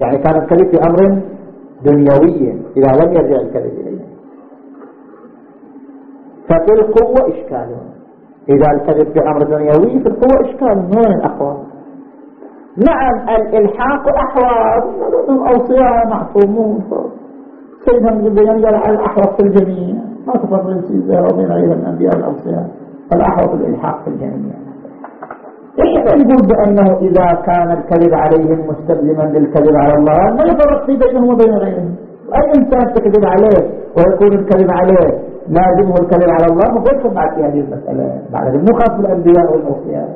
يعني كان الكذب في أمر دنيوي. إذا لم يرجع الكذب إليهم. ففي القوة إشكال. إذا الكذب في أمر دنيوي في القوة إشكال. من وين الأقوى. نعم الإلحاق أحوال الأوصياء معصومون سيدنا من البيان قال على الأحوط في الجميع. ما تفضل سيدنا وبين أيضا الأنبياء الأوصياء. الأحوط الإلحاق في الجميع. إيش نقول بأنه إذا كان الكذب عليهم مستلزما للكذب على الله ما يفرق في بينهم وبين غيرهم. أي إنسان تكذب عليه ويكون الكذب عليه لازمه الكذب على الله مفرق بعد في هذه المسألة بعد مو خاص بالأنبياء والأوصياء.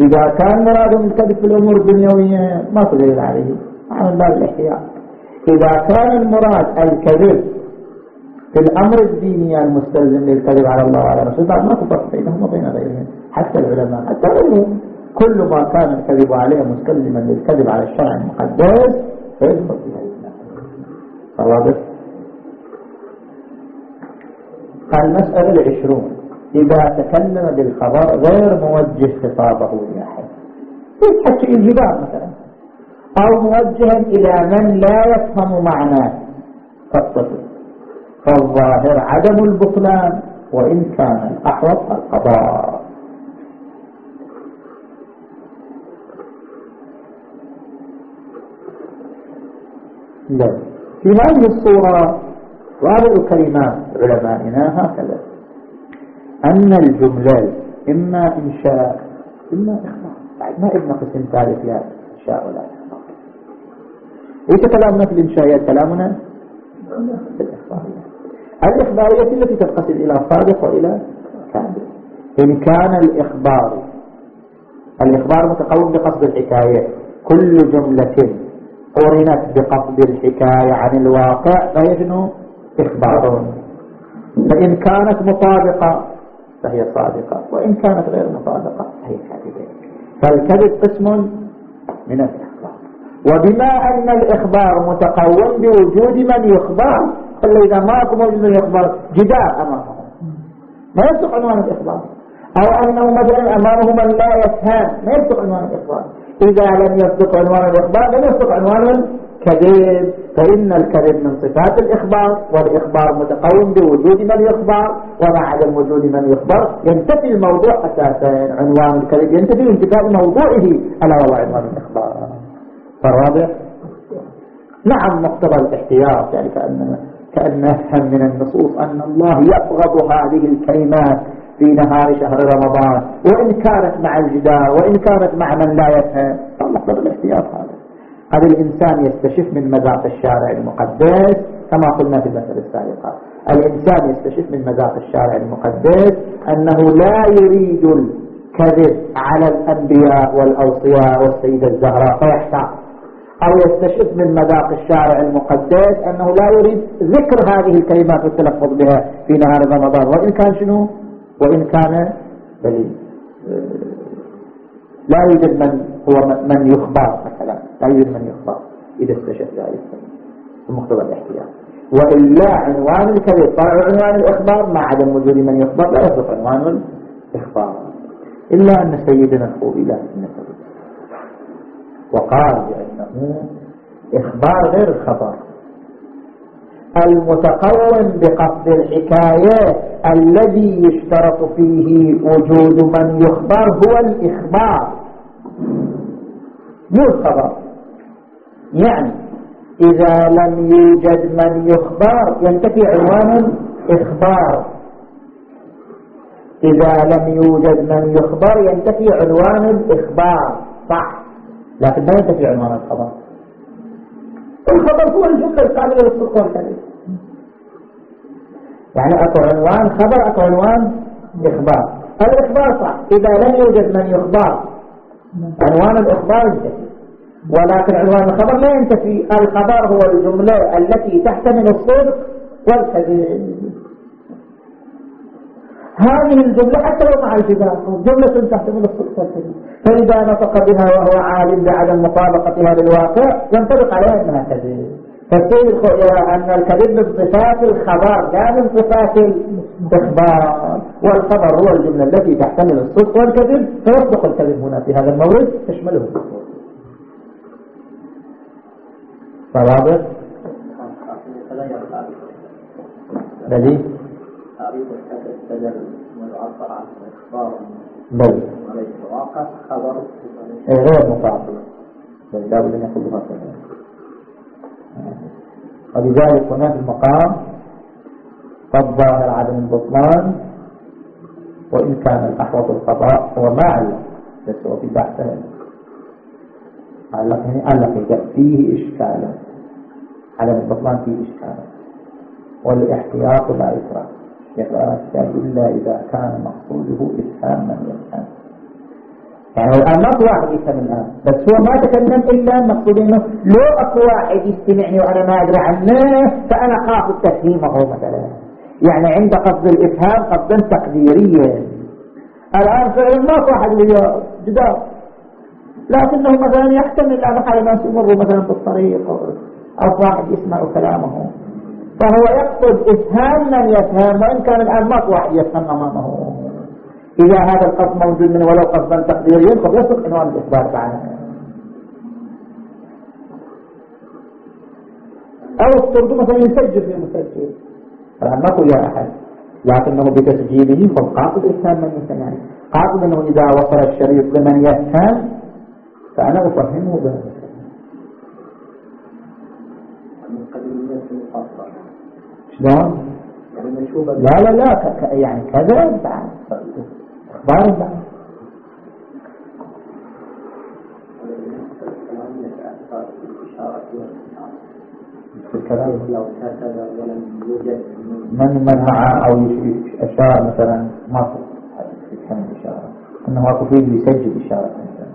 إذا كان مرادهم الكذب في الأمور الدنيوية ما تدلل عليه. عن باب الاحتياط إذا كان المراد الكذب في الأمر الديني المستلزم للكذب على الله وعلى رسوله ما تفرق بينهم وبين غيرهم حتى العلماء. حتى غيرهم. كل ما كان الكذب عليه مستلزما للكذب على الشرع المقدس فيدخل في هذه المسألة العشرون. إذا تكلم بالخبر غير موجه خطابه لأحد. حتى الجبال مثلا؟ أو موجها إلى من لا يفهم معناه. فالطفل فالظاهر عدم البطلان وإن كان الأحوط القضاء. لا في هذه الصورة وهذه كلمات علمائنا هكذا. أن الجملة إما إنشاء إما إخبار بعد ما إبن قسم ثالث لا إنشاء ولا إخبار ليس كلامنا في الإنشائيات كلامنا؟ في الإخبارية. الإخبارية التي تنقسم إلى صادق وإلى كاذب. إن كان الإخبار الإخبار متقوم بقصد الحكاية. كل جملة قرنت بقصد الحكاية عن الواقع فيجن إخبار. فإن كانت مطابقة فهي صادقة وإن كانت غير مطابقة فهي كاذبة. فالكذب قسم من الإخبار. وبما أن الإخبار متقوم بوجود من يخبر إلا إذا ما أكو موجود من يخبر جدار أمامه ما يصدق عنوان الإخبار. أو أنه مثلا أمامه من لا يفهم ما يصدق عنوان الإخبار. إذا لم يصدق عنوان الإخبار لم يصدق عنوان الكذب فإن الكذب من صفات الإخبار والإخبار متقوم بوجود من يخبر ومع عدم وجود من يخبر ينتفي الموضوع أساسا. عنوان الكذب ينتفي انتفاء موضوعه ألا وهو عنوان الإخبار. فالرابع نعم مقتضى الاحتياط يعني كأننا كأن نفهم من النصوص أن الله يبغض هذه الكلمات في نهار شهر رمضان وإن كانت مع الجدار وإن كانت مع من لا يفهم. فالمقتضى الاحتياط هذا. هذا الإنسان يستشف من مذاق الشارع المقدس؟ كما قلنا في المسألة السابقة. الإنسان يستشف من مذاق الشارع المقدس؟ أنه لا يريد الكذب على الأنبياء والأوصياء والسيدة الزهراء فيحتاط أو يستشف من مذاق الشارع المقدس أنه لا يريد ذكر هذه الكلمات والتلفظ بها في نهار رمضان. وإن كان شنو؟ وإن كان بل لا يوجد من هو من يخبر مثلا. لا يوجد من يخبر إذا استشف ذلك. بمقتضى الاحتياط. وإلا عنوان الكذب طلع عنوان الإخبار. مع عدم وجود من يخبر لا يصدق عنوان الإخبار. إلا أن سيدنا الخوئي لا نسبه وقال بأنه إخبار غير الخبر المتقوم بقصد الحكاية الذي يشترط فيه وجود من يخبر هو الإخبار. مو الخبر. يعني إذا لم يوجد من يخبر ينتفي عنوان الإخبار. إذا لم يوجد من يخبر ينتفي عنوان الإخبار. صح. لكن لا ينتفي عنوان الخبر؟ الخبر هو الجملة للصدق والكذب يعني أكو عنوان خبر أكو عنوان إخبار. الإخبار صح. إذا لم يوجد من يخبر عنوان الإخبار ينتفي. ولكن عنوان الخبر لا ينتفي. الخبر هو الجملة التي تحتمل الصدق والكذب هذه الجملة حتى لو مع الجدال جملة تحتمل الصدق والكذب فإذا نطق بها وهو عالم بعدم مطابقتها للواقع ينطبق عليها أنها كذب فالسيد أن الكذب من صفات الخبر لا من صفات الإخبار والخبر هو الجملة التي تحتمل الصدق والكذب فيصدق الكذب هنا في هذا المورد تشمله فواضح بلي؟ بل إيه، غير مطابق لا بد أن يكون هكذا. ولذلك هنا في المقام فالظاهر عدم البطلان وإن كان الأحوط القضاء هو ما علق بس هو في بحثه علق هنا علق فيه إشكالا. عدم البطلان فيه إشكالا والاحتياط لا إكراه يقرأ إلا إذا كان مقصوده إفهاما يفهم. يعني الآن ما في واحد يفهم الآن. بس هو ما تكلم إلا المقصود إنه لو أكو واحد يستمعني وأنا ما أدري عنه فأنا قاصد تفهيمه مثلا. يعني عند قصد الإفهام قصدا تقديريا. الآن فعلا ما في واحد اللي جدار لكنه مثلا يحتمل أحد الناس يمر مثلا في واحد يسمع كلامه. فهو يقصد إفهام من يفهم وإن كان الآن ما في واحد يفهم أمامه. إذا هذا القصد موجود من ولو قصدا تقديريا قد يصدق عنوان الإخبار تعالى أو الطرد مثلا يسجل في المسجل الآن ما قل يا أحد لكنه بتسجيله هو قاصد إفهام من يسمع قاصد أنه إذا وصل الشريط لمن يفهم فأنا أفهمه ذلك شلون؟ يعني لا لا. لا يعني كذا. بعد أخبار بعد لو ولم يوجد من منع أو اشار مثلا ما يفهم الإشارة. أنه اكو فيه يسجل إشارة مثلا.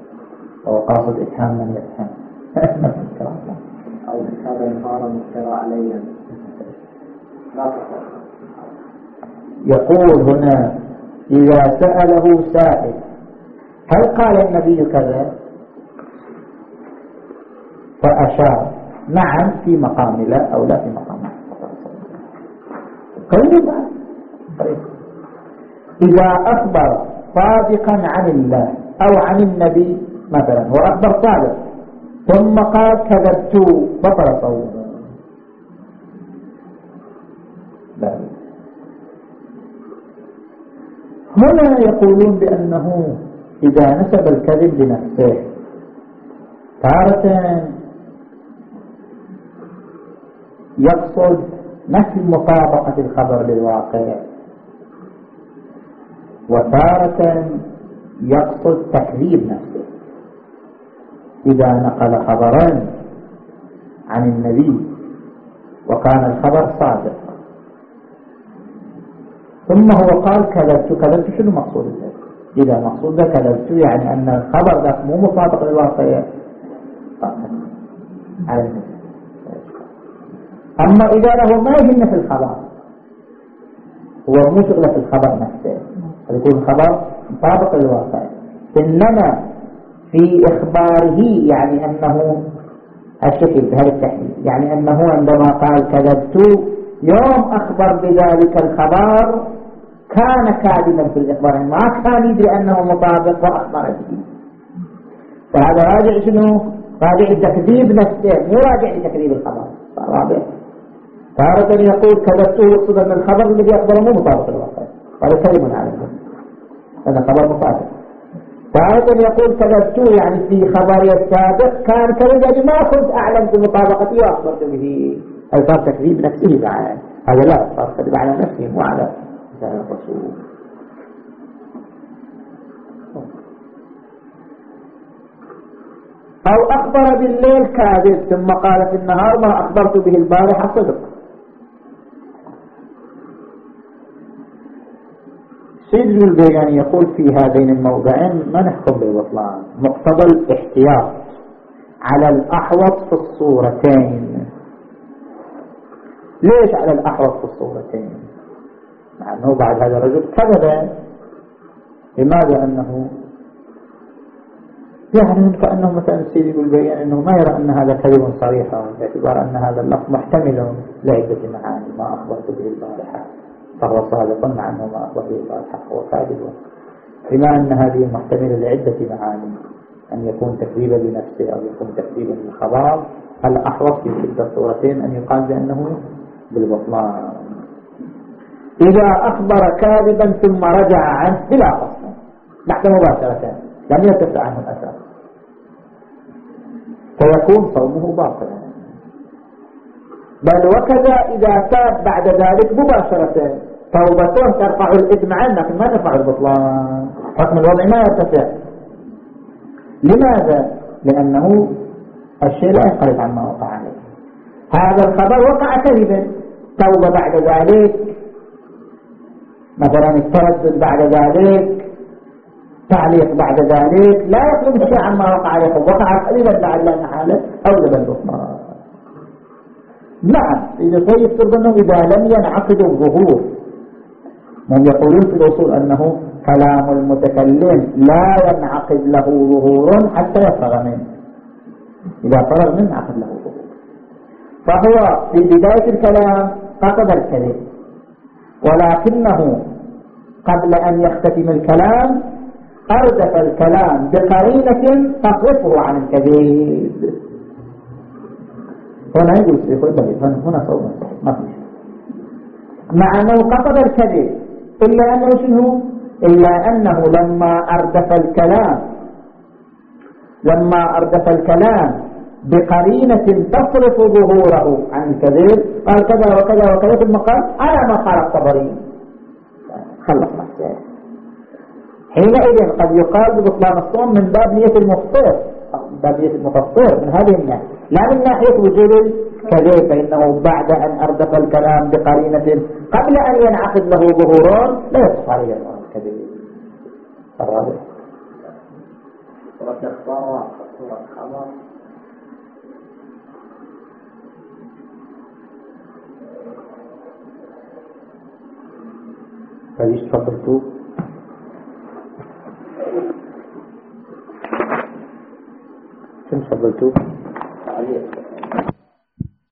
أو قاصد افهام من يفهم أو هذا انهارا مفترى عليا يقول هنا إذا سأله سائل هل قال النبي كذا؟ فأشار نعم في مقام لا أو لا في مقام. طيب إذا أخبر صادقا عن الله أو عن النبي مثلا وأخبر صادق ثم قال كذبت بطل صوته هنا يقولون بأنه إذا نسب الكذب لنفسه؟ تارة يقصد نفي مطابقة الخبر للواقع. وتارة يقصد تكذيب نفسه. إذا نقل خبرا عن النبي وكان الخبر صادق ثم هو قال كذبت كذبت شنو مقصود ذلك إذا مقصود كذبت يعني أن الخبر ذاك مو مطابق للواقع أما إذا له ما يهمه في الخبر. هو مو شغلة في الخبر نفسه. يكون الخبر مطابق للواقع. إنما في إخباره يعني أنه الشكل بهذا التحليل يعني أنه عندما قال كذبت يوم أخبر بذلك الخبر كان كاذبا في الإخبار يعني ما كان يدري أنه مطابق وأخبر به فهذا راجع شنو؟ راجع التكذيب نفسه مو راجع لتكذيب الخبر. رابع تارة يقول كذبته يقصد أن الخبر الذي أخبره مو مطابق للواقع. هذا كلمة على هذا خبر مطابق تارة يقول كذبته يعني في خبري السابق كان كذب ما كنت أعلم بمطابقته وأخبرت به. هذا صار تكذيب نفسه بعد. هذا لا صار كذب على نفسه مو على الرسول أو أخبر بالليل كاذب ثم قال في النهار ما أخبرت به البارحة صدق. سيد البياني يقول في هذين الموضعين ما نحكم بالبطلان مقتضى الاحتياط على الأحوط في الصورتين. ليش على الأحوط في الصورتين؟ مع أنه بعد هذا الرجل كذب لماذا أنه يعني كأنه مثلا السيد يقول بيان أنه ما يرى أن هذا كذب صريحا باعتبار أن هذا اللفظ محتمل لعدة معاني ما أخبرت به البارحة. فهو صادق مع أنه ما أخبر به البارحة هو كاذب. بما أن هذه محتملة لعدة معاني أن يكون تكذيبا لنفسه أو يكون تكذيبا للخبر. الأحوط في تلك الصورتين أن يقال بأنه بالبطلان؟ إذا أخبر كاذبا ثم رجع عنه بلا قصة بعد مباشرة. لم يرتفع عنه الأثر. فيكون صومه باطلا. بل وكذا إذا تاب بعد ذلك مباشرة. توبته ترفع الإثم عنه لكن ما ترفع البطلان. حكم الوضع ما يرتفع لماذا؟ لأنه الشيء لا ينقلب عما وقع عليه. هذا الخبر وقع كذبا. توبة بعد ذلك مثلا التردد بعد ذلك تعليق بعد ذلك لا يطلب الشيء عما وقع عليه وقع قليلا لعل حاله أوجب البطلان نعم إذا يفترض أنه إذا لم ينعقد الظهور من يقولون في الأصول أنه كلام المتكلم لا ينعقد له ظهور حتى يفرغ منه. إذا فرغ منه انعقد له ظهور. فهو في بداية الكلام قصد الكذب. ولكنه قبل أن يختتم الكلام أردف الكلام بقرينة تصرفه عن الكذب هنا يقول يقول بل هنا صوم ما في مع أنه قصد الكذب إلا أنه شنو إلا أنه لما أردف الكلام لما أردف الكلام بقرينة تصرف ظهوره عن الكذب قال كذا وكذا وكذا ثم قال على ما قال الطبري؟ خلص نفسه. حينئذ قد يقال ببطلان الصوم من باب نية المفطر باب نية المفطر من هذه الناحية لا من ناحية وجود الكذب فإنه بعد أن أردف الكلام بقرينة قبل أن ينعقد له ظهوران لا يصف عليه الكذب. الرابع. Hadis number two. Since number two.